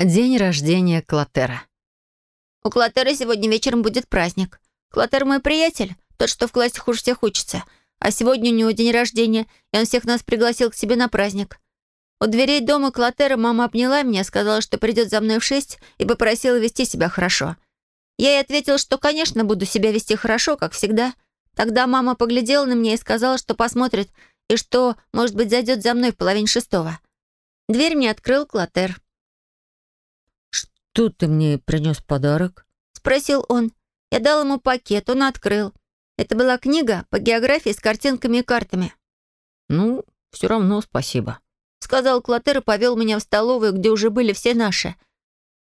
День рождения Клотера. У Клотера сегодня вечером будет праздник. Клотер мой приятель, тот, что в классе хуже всех учится. А сегодня у него день рождения, и он всех нас пригласил к себе на праздник. У дверей дома Клотера мама обняла меня, сказала, что придет за мной в шесть, и попросила вести себя хорошо. Я ей ответила, что, конечно, буду себя вести хорошо, как всегда. Тогда мама поглядела на меня и сказала, что посмотрит, и что, может быть, зайдет за мной в половине шестого. Дверь мне открыл Клотер. «Что ты мне принес подарок?» — спросил он. Я дал ему пакет, он открыл. Это была книга по географии с картинками и картами. «Ну, все равно спасибо», — сказал Клотер и повел меня в столовую, где уже были все наши.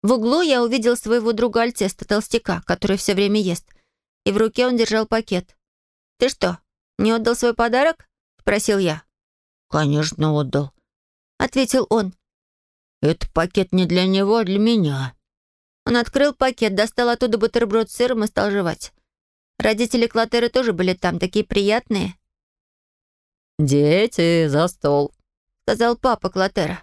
В углу я увидел своего друга Альцеста, толстяка, который все время ест. И в руке он держал пакет. «Ты что, не отдал свой подарок?» — спросил я. «Конечно, отдал», — ответил он. «Это пакет не для него, а для меня». Он открыл пакет, достал оттуда бутерброд с сыром и стал жевать. Родители Клотера тоже были там, такие приятные. «Дети, за стол», — сказал папа Клотера.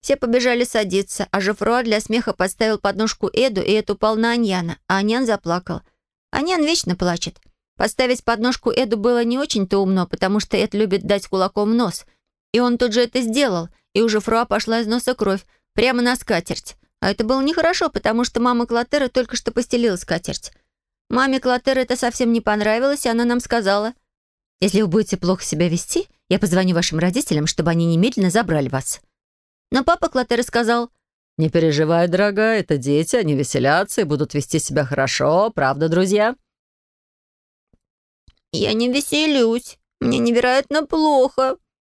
Все побежали садиться, а Жефруа для смеха подставил подножку Эду, и Эд упал на Аньяна, а Аньян заплакал. Аньян вечно плачет. Подставить подножку Эду было не очень-то умно, потому что Эд любит дать кулаком в нос. И он тут же это сделал, и у Жефруа пошла из носа кровь, прямо на скатерть. А это было нехорошо, потому что мама Клотера только что постелила скатерть. Маме Клотера это совсем не понравилось, и она нам сказала, «Если вы будете плохо себя вести, я позвоню вашим родителям, чтобы они немедленно забрали вас». Но папа Клотера сказал, «Не переживай, дорогая, это дети, они веселятся и будут вести себя хорошо, правда, друзья?» «Я не веселюсь, мне невероятно плохо»,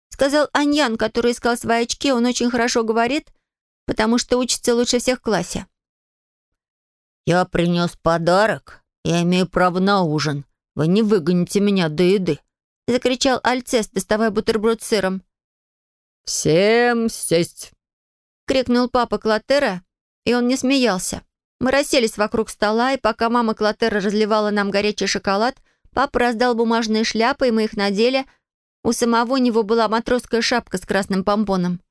сказал Аньян, который искал свои очки, он очень хорошо говорит, потому что учится лучше всех в классе. «Я принес подарок. Я имею право на ужин. Вы не выгоните меня до еды», — закричал Альцест, доставая бутерброд с сыром. «Всем сесть!» — крикнул папа Клотера, и он не смеялся. Мы расселись вокруг стола, и пока мама Клотера разливала нам горячий шоколад, папа раздал бумажные шляпы, и мы их надели. У самого него была матросская шапка с красным помпоном.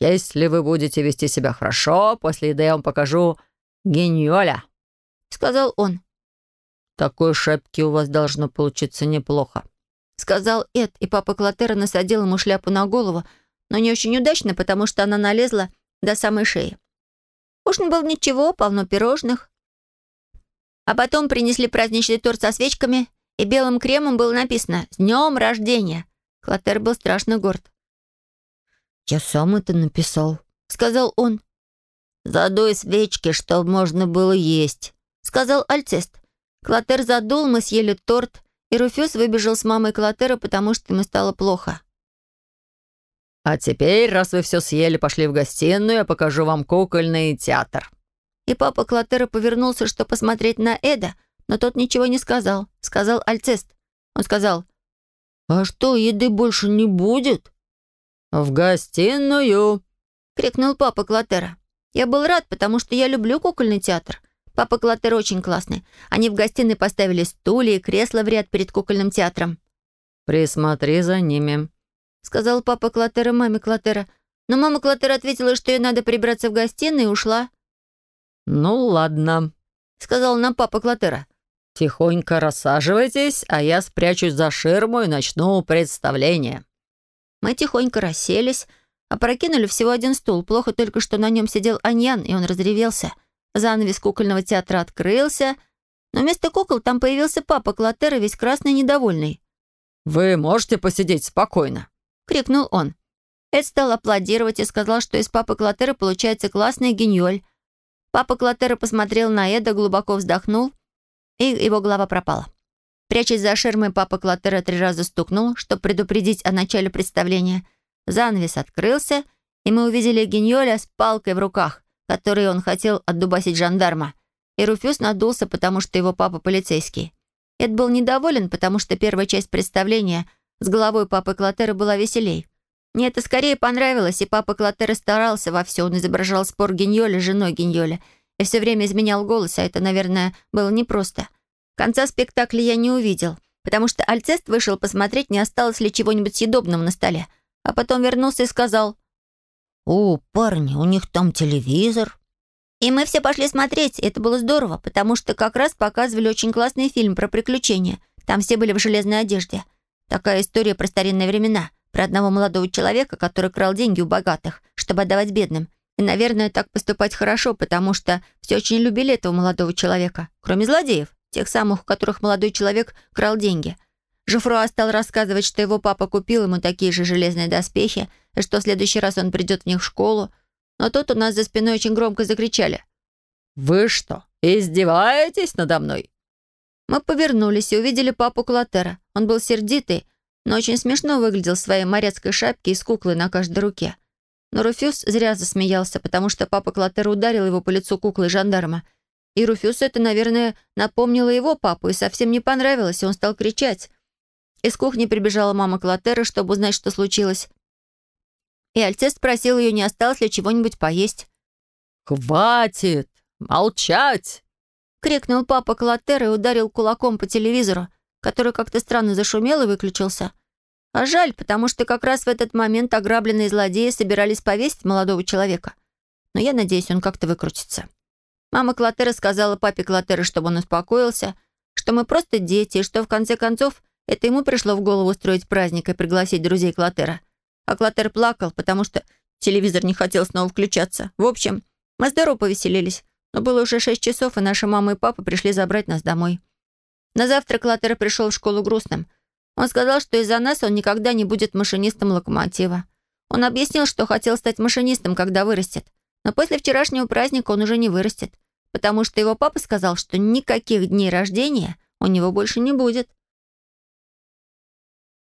«Если вы будете вести себя хорошо, после еды я вам покажу геньоля», — сказал он. «Такой шапки у вас должно получиться неплохо», — сказал Эд, и папа Клотера насадил ему шляпу на голову, но не очень удачно, потому что она налезла до самой шеи. Ужин был ничего, полно пирожных. А потом принесли праздничный торт со свечками, и белым кремом было написано «С днем рождения». Клотер был страшно горд. «Я сам это написал», — сказал он. «Задуй свечки, чтобы можно было есть», — сказал Альцест. Клотер задул, мы съели торт, и Руфюз выбежал с мамой Клотера, потому что ему стало плохо. «А теперь, раз вы все съели, пошли в гостиную, я покажу вам кукольный театр». И папа Клотера повернулся, чтобы посмотреть на Эда, но тот ничего не сказал. Сказал Альцест. Он сказал, «А что, еды больше не будет?» «В гостиную!» — крикнул папа Клотера. Я был рад, потому что я люблю кукольный театр. Папа Клотер очень классный. Они в гостиной поставили стулья и кресла в ряд перед кукольным театром. «Присмотри за ними», — сказал папа Клотера маме Клотера. Но мама Клотера ответила, что ей надо прибраться в гостиной и ушла. «Ну ладно», — сказал нам папа Клотера. «Тихонько рассаживайтесь, а я спрячусь за ширму и начну представление». Мы тихонько расселись, опрокинули всего один стул. Плохо только, что на нем сидел Аньян, и он разревелся. Занавес кукольного театра открылся, но вместо кукол там появился папа Клотера, весь красный недовольный. «Вы можете посидеть спокойно?» — крикнул он. Эд стал аплодировать и сказал, что из папы Клотера получается классный геньоль. Папа Клотера посмотрел на Эда, глубоко вздохнул, и его голова пропала. Прячась за ширмой, папа Клотера три раза стукнул, чтобы предупредить о начале представления. Занавес открылся, и мы увидели Геньоля с палкой в руках, которой он хотел отдубасить жандарма. И Руфюз надулся, потому что его папа полицейский. Эд был недоволен, потому что первая часть представления с головой папы Клотера была веселей. Мне это скорее понравилось, и папа Клотера старался во все. Он изображал спор Геньоля с женой Геньоля и все время изменял голос, а это, наверное, было непросто. Конца спектакля я не увидел, потому что Альцест вышел посмотреть, не осталось ли чего-нибудь съедобного на столе. А потом вернулся и сказал, «О, парни, у них там телевизор». И мы все пошли смотреть, это было здорово, потому что как раз показывали очень классный фильм про приключения. Там все были в железной одежде. Такая история про старинные времена, про одного молодого человека, который крал деньги у богатых, чтобы отдавать бедным. И, наверное, так поступать хорошо, потому что все очень любили этого молодого человека, кроме злодеев, тех самых, у которых молодой человек крал деньги. Жуфруа стал рассказывать, что его папа купил ему такие же железные доспехи, и что в следующий раз он придет в них в школу, но тут у нас за спиной очень громко закричали. «Вы что, издеваетесь надо мной?» Мы повернулись и увидели папу Клотера. Он был сердитый, но очень смешно выглядел в своей морецкой шапке и с куклой на каждой руке. Но Руфюз зря засмеялся, потому что папа Клотера ударил его по лицу куклой жандарма. И Руфюсу это, наверное, напомнило его папу и совсем не понравилось, и он стал кричать. Из кухни прибежала мама Клотера, чтобы узнать, что случилось и Альцест спросил ее, не осталось ли чего-нибудь поесть. «Хватит! Молчать!» — крикнул папа Клотер и ударил кулаком по телевизору, который как-то странно зашумел и выключился. А жаль, потому что как раз в этот момент ограбленные злодеи собирались повесить молодого человека. Но я надеюсь, он как-то выкрутится. Мама Клотера сказала папе Клотера, чтобы он успокоился, что мы просто дети, и что, в конце концов, это ему пришло в голову устроить праздник и пригласить друзей Клотера — а Клотер плакал, потому что телевизор не хотел снова включаться. В общем, мы здорово повеселились. Но было уже шесть часов, и наша мама и папа пришли забрать нас домой. На завтра Клотер пришел в школу грустным. Он сказал, что из-за нас он никогда не будет машинистом локомотива. Он объяснил, что хотел стать машинистом, когда вырастет. Но после вчерашнего праздника он уже не вырастет, потому что его папа сказал, что никаких дней рождения у него больше не будет.